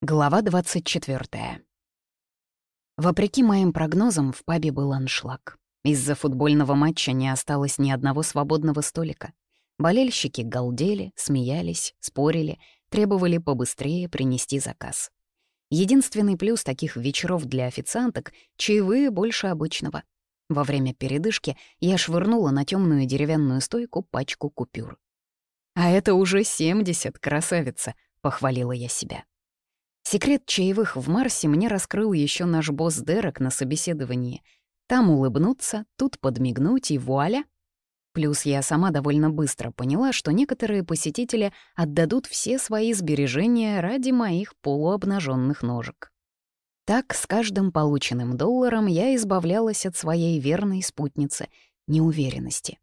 Глава 24. Вопреки моим прогнозам, в пабе был аншлаг. Из-за футбольного матча не осталось ни одного свободного столика. Болельщики галдели, смеялись, спорили, требовали побыстрее принести заказ. Единственный плюс таких вечеров для официанток — чаевые больше обычного. Во время передышки я швырнула на темную деревянную стойку пачку купюр. «А это уже 70, красавица!» — похвалила я себя. Секрет чаевых в Марсе мне раскрыл еще наш босс Дерек на собеседовании. Там улыбнуться, тут подмигнуть и вуаля. Плюс я сама довольно быстро поняла, что некоторые посетители отдадут все свои сбережения ради моих полуобнаженных ножек. Так, с каждым полученным долларом я избавлялась от своей верной спутницы — неуверенности.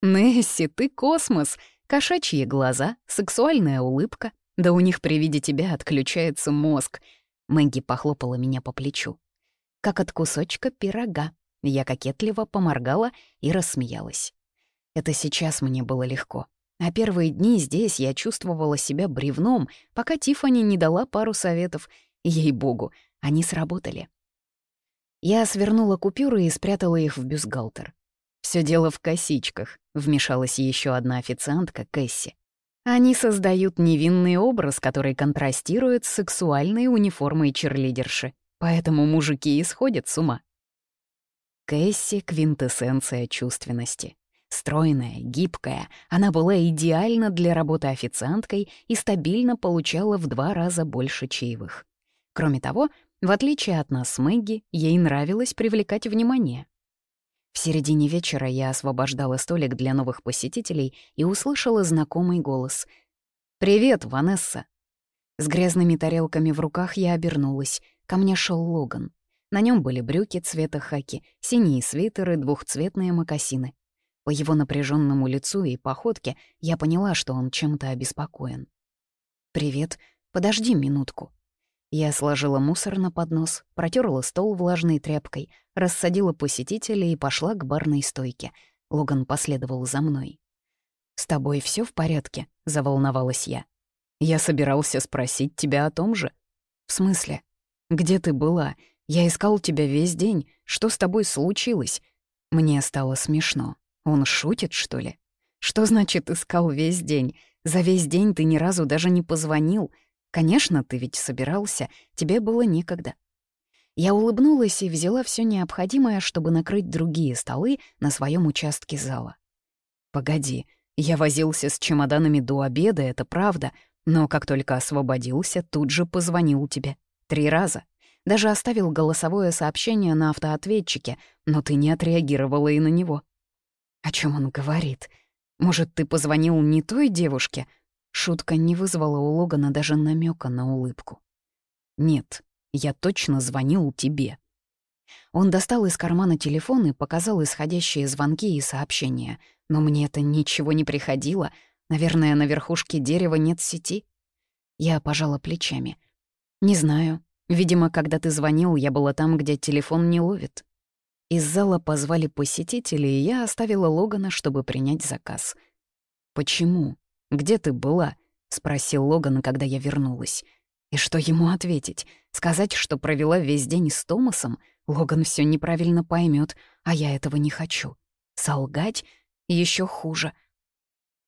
«Несси, ты космос!» Кошачьи глаза, сексуальная улыбка, да у них при виде тебя отключается мозг. Мэгги похлопала меня по плечу. Как от кусочка пирога. Я кокетливо поморгала и рассмеялась. Это сейчас мне было легко. А первые дни здесь я чувствовала себя бревном, пока Тифани не дала пару советов. Ей-богу, они сработали. Я свернула купюры и спрятала их в бюстгальтер. Все дело в косичках», — вмешалась еще одна официантка, Кэсси. Они создают невинный образ, который контрастирует с сексуальной униформой черлидерши, поэтому мужики исходят с ума. Кэсси — квинтэссенция чувственности. Стройная, гибкая, она была идеальна для работы официанткой и стабильно получала в два раза больше чаевых. Кроме того, в отличие от нас Мэгги, ей нравилось привлекать внимание. В середине вечера я освобождала столик для новых посетителей и услышала знакомый голос. «Привет, Ванесса!» С грязными тарелками в руках я обернулась. Ко мне шел Логан. На нем были брюки цвета хаки, синие свитеры, двухцветные мокасины. По его напряженному лицу и походке я поняла, что он чем-то обеспокоен. «Привет. Подожди минутку». Я сложила мусор на поднос, протерла стол влажной тряпкой, рассадила посетителей и пошла к барной стойке. Логан последовал за мной. «С тобой все в порядке?» — заволновалась я. «Я собирался спросить тебя о том же». «В смысле? Где ты была? Я искал тебя весь день. Что с тобой случилось?» Мне стало смешно. Он шутит, что ли? Что значит «искал весь день»? За весь день ты ни разу даже не позвонил. Конечно, ты ведь собирался, тебе было некогда. Я улыбнулась и взяла все необходимое, чтобы накрыть другие столы на своем участке зала. «Погоди, я возился с чемоданами до обеда, это правда, но как только освободился, тут же позвонил тебе. Три раза. Даже оставил голосовое сообщение на автоответчике, но ты не отреагировала и на него». «О чем он говорит? Может, ты позвонил не той девушке?» Шутка не вызвала у Логана даже намека на улыбку. «Нет, я точно звонил тебе». Он достал из кармана телефон и показал исходящие звонки и сообщения. Но мне это ничего не приходило. Наверное, на верхушке дерева нет сети. Я пожала плечами. «Не знаю. Видимо, когда ты звонил, я была там, где телефон не ловит». Из зала позвали посетителей, и я оставила Логана, чтобы принять заказ. «Почему?» «Где ты была?» — спросил Логан, когда я вернулась. И что ему ответить? Сказать, что провела весь день с Томасом? Логан все неправильно поймет, а я этого не хочу. Солгать? еще хуже.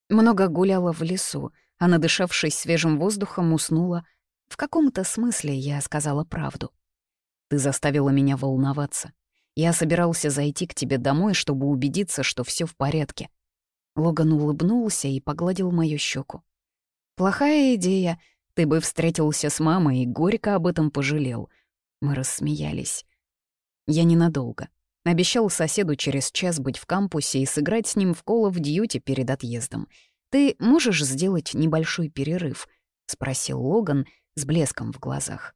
Много гуляла в лесу, а надышавшись свежим воздухом, уснула. В каком-то смысле я сказала правду. Ты заставила меня волноваться. Я собирался зайти к тебе домой, чтобы убедиться, что все в порядке. Логан улыбнулся и погладил мою щеку. «Плохая идея. Ты бы встретился с мамой и горько об этом пожалел». Мы рассмеялись. Я ненадолго. Обещал соседу через час быть в кампусе и сыграть с ним в Call of Duty перед отъездом. «Ты можешь сделать небольшой перерыв?» — спросил Логан с блеском в глазах.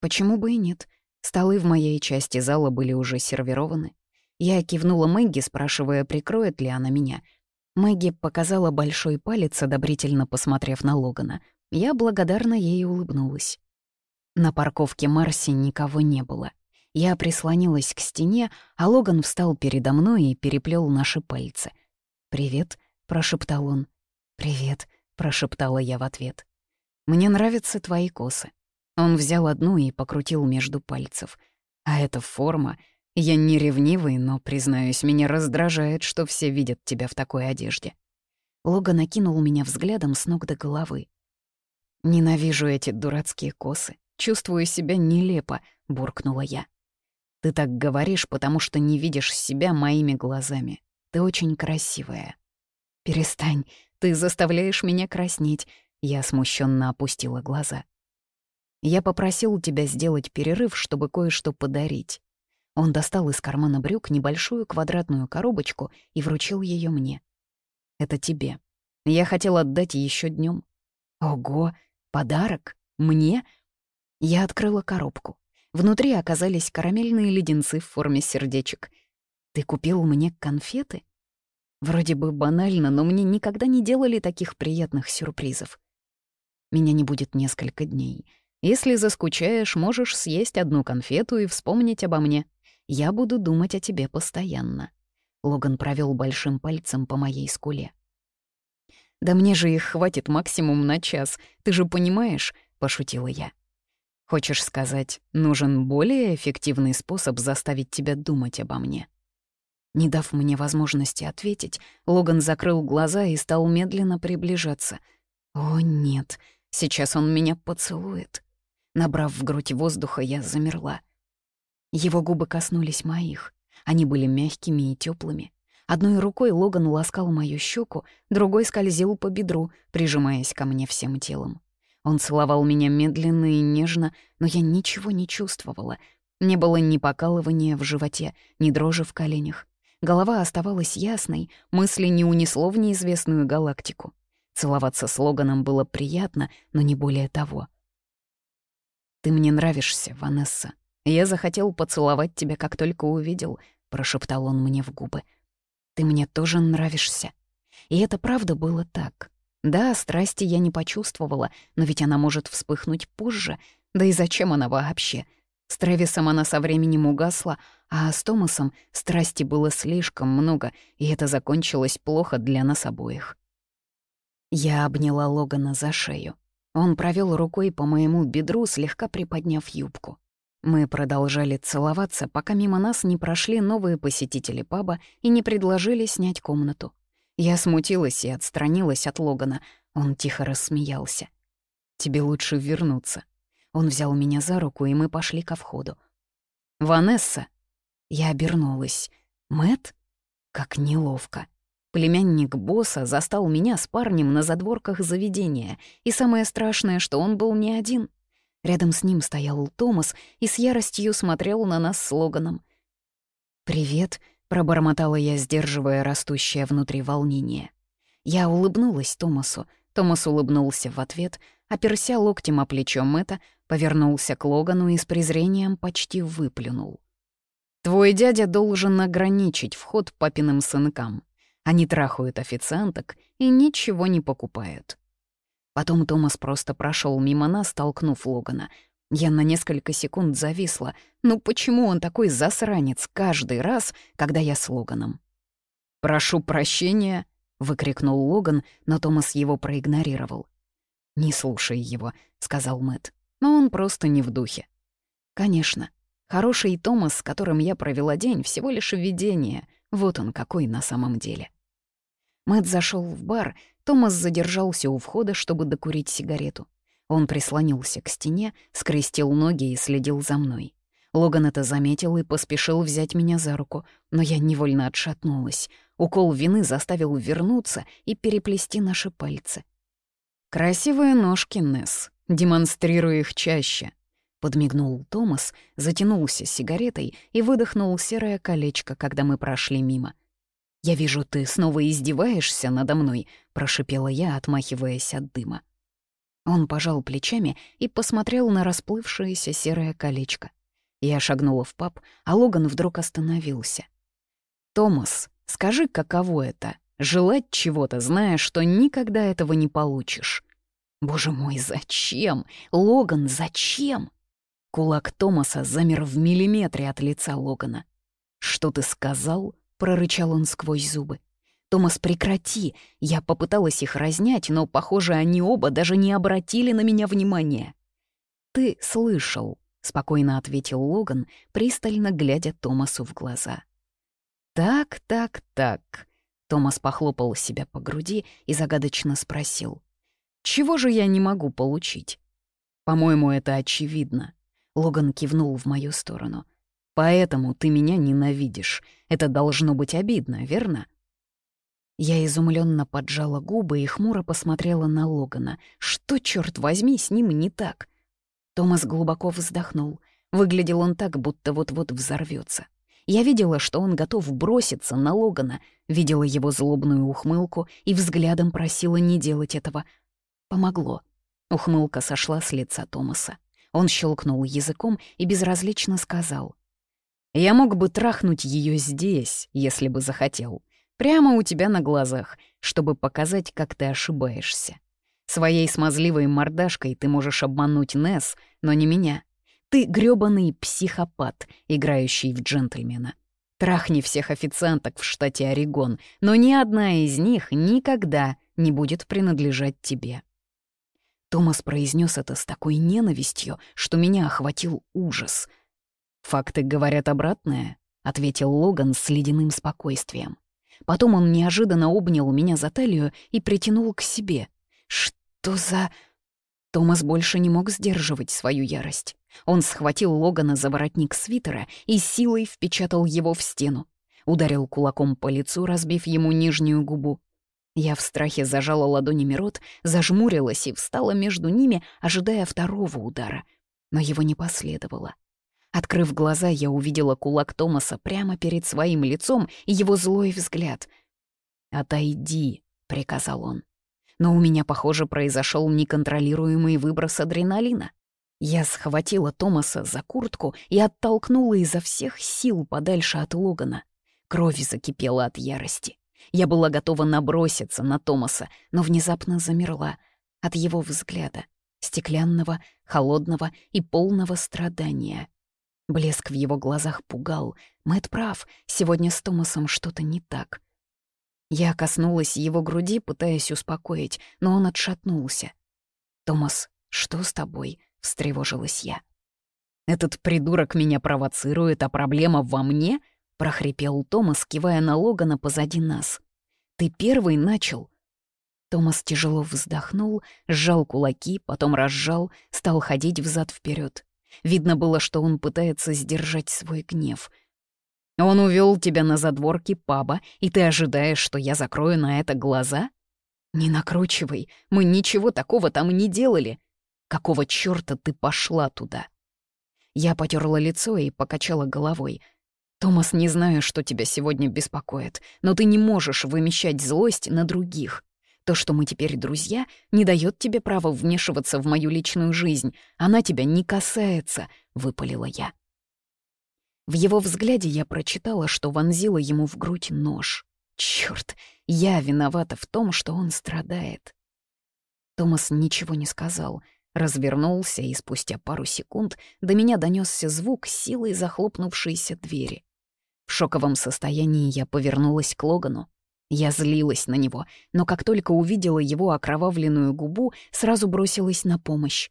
«Почему бы и нет? Столы в моей части зала были уже сервированы. Я кивнула Мэгги, спрашивая, прикроет ли она меня — Мэгги показала большой палец, одобрительно посмотрев на Логана. Я благодарно ей улыбнулась. На парковке Марси никого не было. Я прислонилась к стене, а Логан встал передо мной и переплел наши пальцы. «Привет», — прошептал он. «Привет», — прошептала я в ответ. «Мне нравятся твои косы. Он взял одну и покрутил между пальцев. А эта форма... Я не ревнивый, но, признаюсь, меня раздражает, что все видят тебя в такой одежде. Логан накинул меня взглядом с ног до головы. «Ненавижу эти дурацкие косы. Чувствую себя нелепо», — буркнула я. «Ты так говоришь, потому что не видишь себя моими глазами. Ты очень красивая». «Перестань, ты заставляешь меня краснеть», — я смущенно опустила глаза. «Я попросил тебя сделать перерыв, чтобы кое-что подарить». Он достал из кармана брюк небольшую квадратную коробочку и вручил ее мне. «Это тебе. Я хотел отдать еще днем. Ого, подарок? Мне?» Я открыла коробку. Внутри оказались карамельные леденцы в форме сердечек. «Ты купил мне конфеты?» Вроде бы банально, но мне никогда не делали таких приятных сюрпризов. Меня не будет несколько дней. Если заскучаешь, можешь съесть одну конфету и вспомнить обо мне. Я буду думать о тебе постоянно. Логан провел большим пальцем по моей скуле. «Да мне же их хватит максимум на час, ты же понимаешь?» — пошутила я. «Хочешь сказать, нужен более эффективный способ заставить тебя думать обо мне?» Не дав мне возможности ответить, Логан закрыл глаза и стал медленно приближаться. «О, нет, сейчас он меня поцелует». Набрав в грудь воздуха, я замерла. Его губы коснулись моих. Они были мягкими и теплыми. Одной рукой Логан ласкал мою щеку, другой скользил по бедру, прижимаясь ко мне всем телом. Он целовал меня медленно и нежно, но я ничего не чувствовала. Не было ни покалывания в животе, ни дрожи в коленях. Голова оставалась ясной, мысли не унесло в неизвестную галактику. Целоваться с Логаном было приятно, но не более того. «Ты мне нравишься, Ванесса. Я захотел поцеловать тебя, как только увидел», — прошептал он мне в губы. «Ты мне тоже нравишься». И это правда было так. Да, страсти я не почувствовала, но ведь она может вспыхнуть позже. Да и зачем она вообще? С Трэвисом она со временем угасла, а с Томасом страсти было слишком много, и это закончилось плохо для нас обоих. Я обняла Логана за шею. Он провел рукой по моему бедру, слегка приподняв юбку. Мы продолжали целоваться, пока мимо нас не прошли новые посетители паба и не предложили снять комнату. Я смутилась и отстранилась от Логана. Он тихо рассмеялся. «Тебе лучше вернуться», он взял меня за руку, и мы пошли ко входу. «Ванесса!» Я обернулась. Мэт? Как неловко. Племянник босса застал меня с парнем на задворках заведения, и самое страшное, что он был не один. Рядом с ним стоял Томас и с яростью смотрел на нас с Логаном. «Привет», — пробормотала я, сдерживая растущее внутри волнение. Я улыбнулась Томасу, Томас улыбнулся в ответ, оперся локтем о плечо Мэтта, повернулся к Логану и с презрением почти выплюнул. «Твой дядя должен ограничить вход папиным сынкам. Они трахают официанток и ничего не покупают». Потом Томас просто прошел мимо нас, толкнув Логана. Я на несколько секунд зависла. Ну почему он такой засранец каждый раз, когда я с Логаном? «Прошу прощения», — выкрикнул Логан, но Томас его проигнорировал. «Не слушай его», — сказал Мэт. «Но он просто не в духе». «Конечно. Хороший Томас, с которым я провела день, всего лишь видение. Вот он какой на самом деле». Мэт зашел в бар, Томас задержался у входа, чтобы докурить сигарету. Он прислонился к стене, скрестил ноги и следил за мной. Логан это заметил и поспешил взять меня за руку, но я невольно отшатнулась. Укол вины заставил вернуться и переплести наши пальцы. «Красивые ножки, Несс. Демонстрируй их чаще», — подмигнул Томас, затянулся сигаретой и выдохнул серое колечко, когда мы прошли мимо. «Я вижу, ты снова издеваешься надо мной», — прошипела я, отмахиваясь от дыма. Он пожал плечами и посмотрел на расплывшееся серое колечко. Я шагнула в паб, а Логан вдруг остановился. «Томас, скажи, каково это — желать чего-то, зная, что никогда этого не получишь?» «Боже мой, зачем? Логан, зачем?» Кулак Томаса замер в миллиметре от лица Логана. «Что ты сказал?» — прорычал он сквозь зубы. «Томас, прекрати!» Я попыталась их разнять, но, похоже, они оба даже не обратили на меня внимания. ты слышал», — спокойно ответил Логан, пристально глядя Томасу в глаза. «Так, так, так», — Томас похлопал себя по груди и загадочно спросил. «Чего же я не могу получить?» «По-моему, это очевидно», — Логан кивнул в мою сторону. «Поэтому ты меня ненавидишь. Это должно быть обидно, верно?» Я изумленно поджала губы и хмуро посмотрела на Логана. Что, черт возьми, с ним не так? Томас глубоко вздохнул. Выглядел он так, будто вот-вот взорвется. Я видела, что он готов броситься на Логана, видела его злобную ухмылку и взглядом просила не делать этого. Помогло. Ухмылка сошла с лица Томаса. Он щелкнул языком и безразлично сказал. «Я мог бы трахнуть ее здесь, если бы захотел. Прямо у тебя на глазах, чтобы показать, как ты ошибаешься. Своей смазливой мордашкой ты можешь обмануть Несс, но не меня. Ты грёбаный психопат, играющий в джентльмена. Трахни всех официанток в штате Орегон, но ни одна из них никогда не будет принадлежать тебе. Томас произнес это с такой ненавистью, что меня охватил ужас. «Факты говорят обратное», — ответил Логан с ледяным спокойствием. Потом он неожиданно обнял меня за талию и притянул к себе. Что за... Томас больше не мог сдерживать свою ярость. Он схватил Логана за воротник свитера и силой впечатал его в стену. Ударил кулаком по лицу, разбив ему нижнюю губу. Я в страхе зажала ладонями рот, зажмурилась и встала между ними, ожидая второго удара. Но его не последовало. Открыв глаза, я увидела кулак Томаса прямо перед своим лицом и его злой взгляд. «Отойди», — приказал он. Но у меня, похоже, произошел неконтролируемый выброс адреналина. Я схватила Томаса за куртку и оттолкнула изо всех сил подальше от Логана. Кровь закипела от ярости. Я была готова наброситься на Томаса, но внезапно замерла от его взгляда, стеклянного, холодного и полного страдания. Блеск в его глазах пугал. Мэт прав, сегодня с Томасом что-то не так. Я коснулась его груди, пытаясь успокоить, но он отшатнулся. «Томас, что с тобой?» — встревожилась я. «Этот придурок меня провоцирует, а проблема во мне?» — прохрипел Томас, кивая на Логана позади нас. «Ты первый начал». Томас тяжело вздохнул, сжал кулаки, потом разжал, стал ходить взад вперед. Видно было, что он пытается сдержать свой гнев. «Он увел тебя на задворки паба, и ты ожидаешь, что я закрою на это глаза?» «Не накручивай, мы ничего такого там не делали. Какого чёрта ты пошла туда?» Я потерла лицо и покачала головой. «Томас, не знаю, что тебя сегодня беспокоит, но ты не можешь вымещать злость на других. То, что мы теперь друзья, не дает тебе права вмешиваться в мою личную жизнь. Она тебя не касается», — выпалила я. В его взгляде я прочитала, что вонзила ему в грудь нож. Черт, я виновата в том, что он страдает. Томас ничего не сказал, развернулся, и спустя пару секунд до меня донесся звук силой захлопнувшейся двери. В шоковом состоянии я повернулась к Логану. Я злилась на него, но как только увидела его окровавленную губу, сразу бросилась на помощь.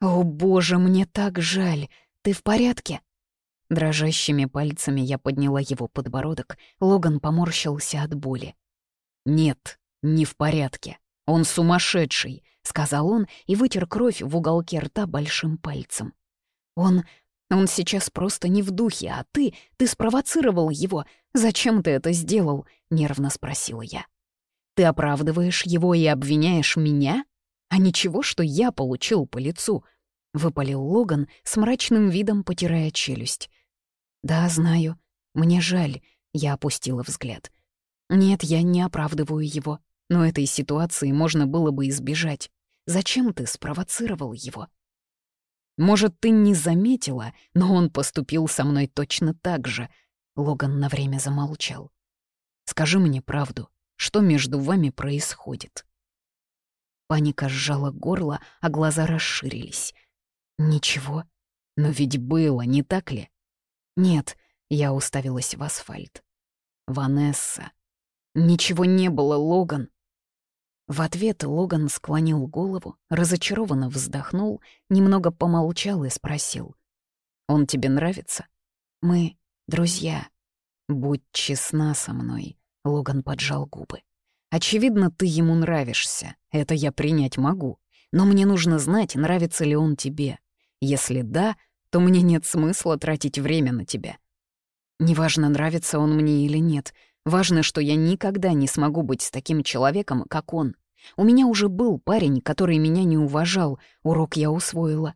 «О, боже, мне так жаль! Ты в порядке?» Дрожащими пальцами я подняла его подбородок, Логан поморщился от боли. «Нет, не в порядке. Он сумасшедший», — сказал он и вытер кровь в уголке рта большим пальцем. «Он он сейчас просто не в духе, а ты, ты спровоцировал его. Зачем ты это сделал?» — нервно спросила я. «Ты оправдываешь его и обвиняешь меня? А ничего, что я получил по лицу?» — выпалил Логан с мрачным видом, потирая челюсть. «Да, знаю. Мне жаль», — я опустила взгляд. «Нет, я не оправдываю его, но этой ситуации можно было бы избежать. Зачем ты спровоцировал его?» Может, ты не заметила, но он поступил со мной точно так же. Логан на время замолчал. Скажи мне правду, что между вами происходит? Паника сжала горло, а глаза расширились. Ничего. Но ведь было, не так ли? Нет, я уставилась в асфальт. Ванесса. Ничего не было, Логан. В ответ Логан склонил голову, разочарованно вздохнул, немного помолчал и спросил. «Он тебе нравится?» «Мы друзья. Будь честна со мной», — Логан поджал губы. «Очевидно, ты ему нравишься. Это я принять могу. Но мне нужно знать, нравится ли он тебе. Если да, то мне нет смысла тратить время на тебя. Неважно, нравится он мне или нет. Важно, что я никогда не смогу быть с таким человеком, как он. У меня уже был парень, который меня не уважал, урок я усвоила.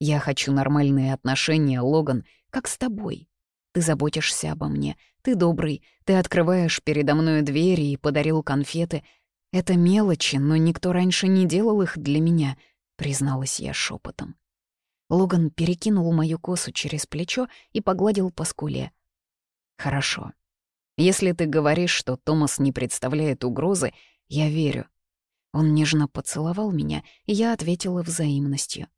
Я хочу нормальные отношения, Логан, как с тобой. Ты заботишься обо мне, ты добрый, ты открываешь передо мной двери и подарил конфеты. Это мелочи, но никто раньше не делал их для меня, призналась я шепотом. Логан перекинул мою косу через плечо и погладил по скуле. «Хорошо. Если ты говоришь, что Томас не представляет угрозы, я верю. Он нежно поцеловал меня, и я ответила взаимностью.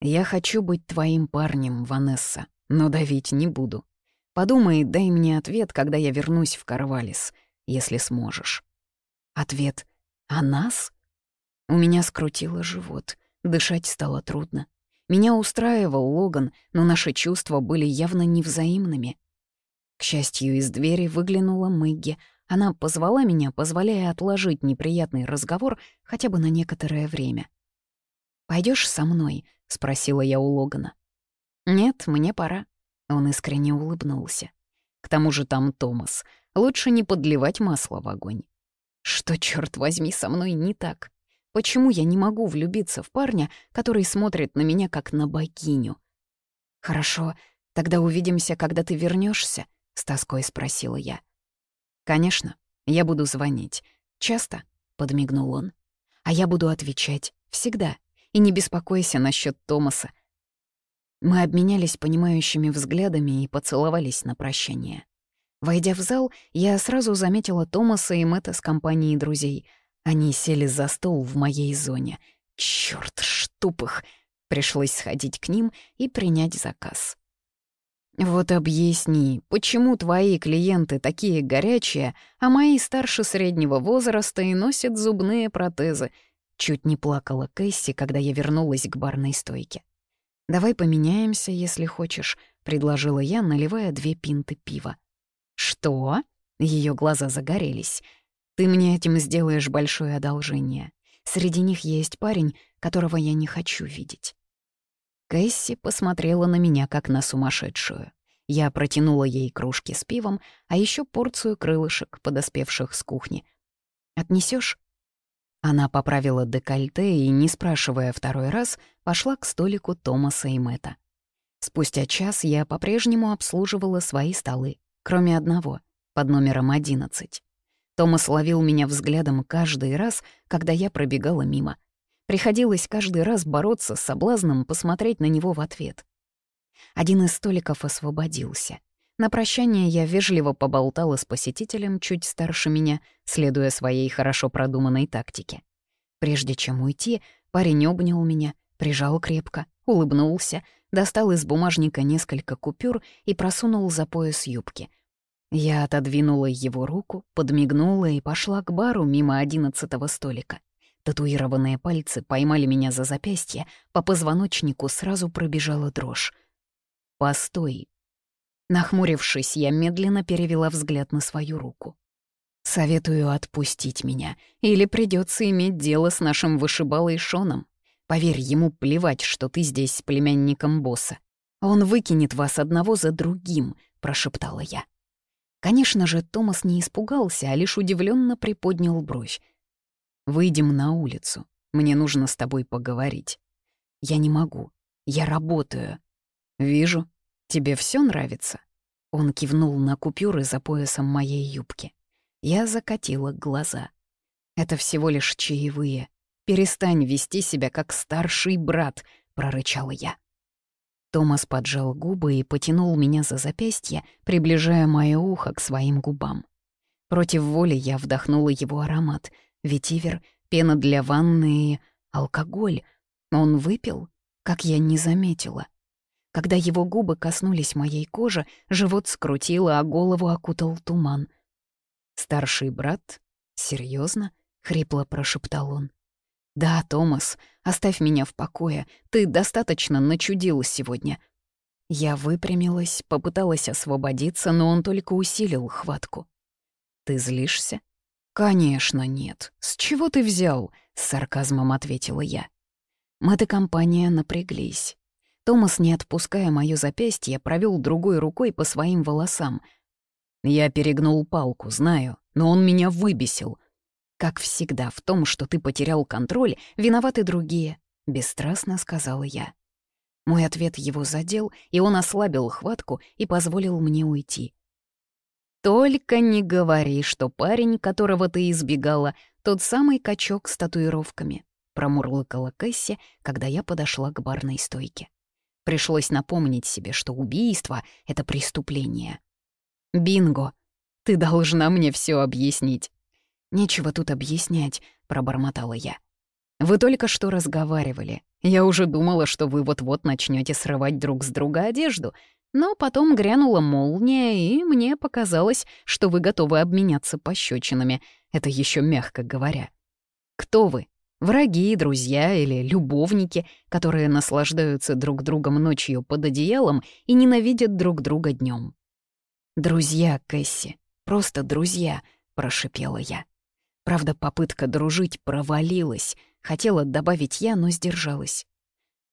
«Я хочу быть твоим парнем, Ванесса, но давить не буду. Подумай, дай мне ответ, когда я вернусь в Карвалис, если сможешь». Ответ «А нас?» У меня скрутило живот, дышать стало трудно. Меня устраивал Логан, но наши чувства были явно невзаимными. К счастью, из двери выглянула Мэгги, она позвала меня, позволяя отложить неприятный разговор хотя бы на некоторое время. Пойдешь со мной?» — спросила я у Логана. «Нет, мне пора». Он искренне улыбнулся. «К тому же там Томас. Лучше не подливать масло в огонь». «Что, черт возьми, со мной не так? Почему я не могу влюбиться в парня, который смотрит на меня как на богиню?» «Хорошо, тогда увидимся, когда ты вернешься, с тоской спросила я. «Конечно, я буду звонить. Часто?» — подмигнул он. «А я буду отвечать. Всегда. И не беспокойся насчет Томаса». Мы обменялись понимающими взглядами и поцеловались на прощание. Войдя в зал, я сразу заметила Томаса и Мэтта с компанией друзей. Они сели за стол в моей зоне. Чёрт, штуп их! Пришлось сходить к ним и принять заказ. «Вот объясни, почему твои клиенты такие горячие, а мои старше среднего возраста и носят зубные протезы?» Чуть не плакала Кэсси, когда я вернулась к барной стойке. «Давай поменяемся, если хочешь», — предложила я, наливая две пинты пива. «Что?» — ее глаза загорелись. «Ты мне этим сделаешь большое одолжение. Среди них есть парень, которого я не хочу видеть». Кэсси посмотрела на меня, как на сумасшедшую. Я протянула ей кружки с пивом, а еще порцию крылышек, подоспевших с кухни. Отнесешь? Она поправила декольте и, не спрашивая второй раз, пошла к столику Томаса и Мэтта. Спустя час я по-прежнему обслуживала свои столы, кроме одного, под номером 11. Томас ловил меня взглядом каждый раз, когда я пробегала мимо — Приходилось каждый раз бороться с соблазном посмотреть на него в ответ. Один из столиков освободился. На прощание я вежливо поболтала с посетителем чуть старше меня, следуя своей хорошо продуманной тактике. Прежде чем уйти, парень обнял меня, прижал крепко, улыбнулся, достал из бумажника несколько купюр и просунул за пояс юбки. Я отодвинула его руку, подмигнула и пошла к бару мимо одиннадцатого столика. Татуированные пальцы поймали меня за запястье, по позвоночнику сразу пробежала дрожь. «Постой!» Нахмурившись, я медленно перевела взгляд на свою руку. «Советую отпустить меня, или придется иметь дело с нашим вышибалой Шоном. Поверь, ему плевать, что ты здесь с племянником босса. Он выкинет вас одного за другим», — прошептала я. Конечно же, Томас не испугался, а лишь удивленно приподнял бровь. Выйдем на улицу. Мне нужно с тобой поговорить. Я не могу. Я работаю. Вижу. Тебе все нравится? Он кивнул на купюры за поясом моей юбки. Я закатила глаза. Это всего лишь чаевые. Перестань вести себя как старший брат, прорычала я. Томас поджал губы и потянул меня за запястье, приближая мое ухо к своим губам. Против воли я вдохнула его аромат, ветивер, пена для ванны и алкоголь. Он выпил, как я не заметила. Когда его губы коснулись моей кожи, живот скрутило, а голову окутал туман. «Старший брат? Серьезно? — хрипло прошептал он. «Да, Томас, оставь меня в покое. Ты достаточно начудил сегодня». Я выпрямилась, попыталась освободиться, но он только усилил хватку. «Ты злишься?» «Конечно нет. С чего ты взял?» — с сарказмом ответила я. Мотокомпания напряглись. Томас, не отпуская моё запястье, провел другой рукой по своим волосам. Я перегнул палку, знаю, но он меня выбесил. Как всегда, в том, что ты потерял контроль, виноваты другие, — бесстрастно сказала я. Мой ответ его задел, и он ослабил хватку и позволил мне уйти. «Только не говори, что парень, которого ты избегала, тот самый качок с татуировками», — промурлыкала Кэсси, когда я подошла к барной стойке. Пришлось напомнить себе, что убийство — это преступление. «Бинго! Ты должна мне все объяснить. «Нечего тут объяснять», — пробормотала я. «Вы только что разговаривали. Я уже думала, что вы вот-вот начнете срывать друг с друга одежду, но потом грянула молния, и мне показалось, что вы готовы обменяться пощечинами. Это еще мягко говоря. Кто вы? Враги, друзья или любовники, которые наслаждаются друг другом ночью под одеялом и ненавидят друг друга днем. «Друзья, Кэсси, просто друзья», — прошипела я. Правда, попытка дружить провалилась. Хотела добавить я, но сдержалась.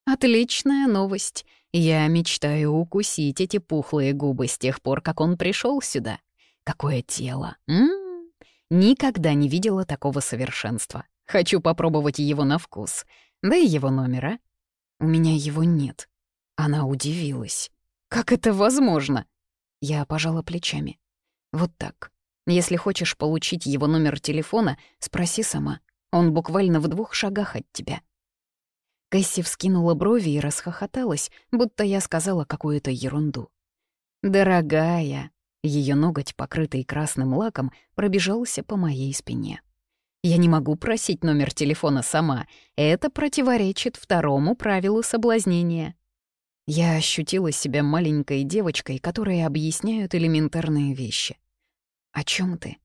«Отличная новость. Я мечтаю укусить эти пухлые губы с тех пор, как он пришел сюда. Какое тело! М -м -м. Никогда не видела такого совершенства. Хочу попробовать его на вкус. Да и его номера. У меня его нет». Она удивилась. «Как это возможно?» Я пожала плечами. «Вот так. Если хочешь получить его номер телефона, спроси сама. Он буквально в двух шагах от тебя». Кэсси вскинула брови и расхохоталась, будто я сказала какую-то ерунду. «Дорогая!» Ее ноготь, покрытый красным лаком, пробежался по моей спине. «Я не могу просить номер телефона сама. Это противоречит второму правилу соблазнения». Я ощутила себя маленькой девочкой, которой объясняют элементарные вещи. «О чем ты?»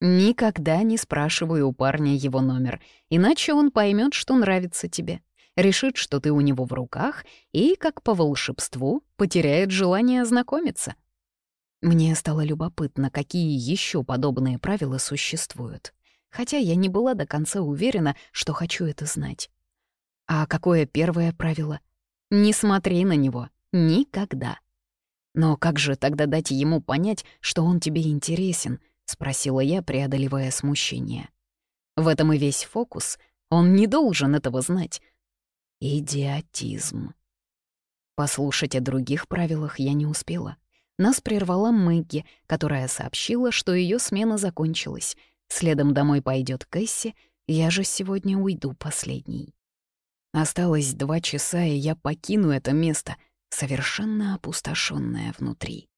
«Никогда не спрашивай у парня его номер, иначе он поймет, что нравится тебе, решит, что ты у него в руках и, как по волшебству, потеряет желание знакомиться». Мне стало любопытно, какие еще подобные правила существуют, хотя я не была до конца уверена, что хочу это знать. А какое первое правило? Не смотри на него. Никогда. «Но как же тогда дать ему понять, что он тебе интересен?» — спросила я, преодолевая смущение. «В этом и весь фокус. Он не должен этого знать». Идиотизм. Послушать о других правилах я не успела. Нас прервала Мэгги, которая сообщила, что ее смена закончилась. Следом домой пойдет Кэсси, я же сегодня уйду последней. Осталось два часа, и я покину это место — совершенно опустошенная внутри.